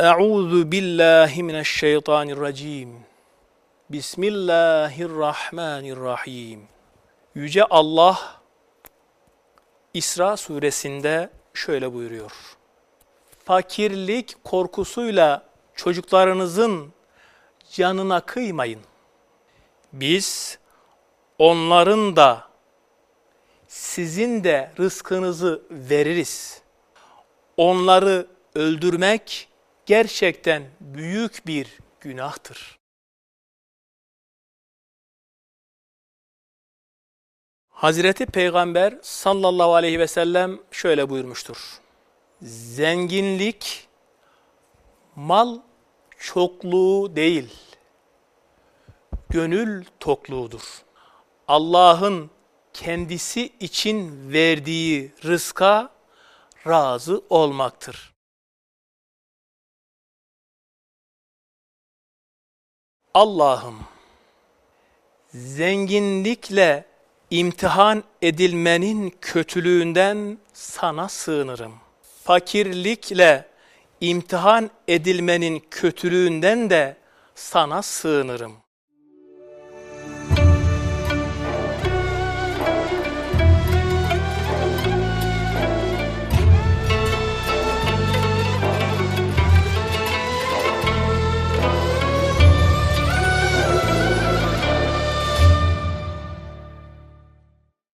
Euzu billahi mineşşeytanirracim. Bismillahirrahmanirrahim. Yüce Allah İsra suresinde şöyle buyuruyor. Fakirlik korkusuyla çocuklarınızın canına kıymayın. Biz onların da sizin de rızkınızı veririz. Onları öldürmek gerçekten büyük bir günahtır. Hazreti Peygamber sallallahu aleyhi ve sellem şöyle buyurmuştur. Zenginlik mal çokluğu değil, gönül tokluğudur. Allah'ın kendisi için verdiği rızka razı olmaktır. Allah'ım zenginlikle imtihan edilmenin kötülüğünden sana sığınırım. Fakirlikle imtihan edilmenin kötülüğünden de sana sığınırım.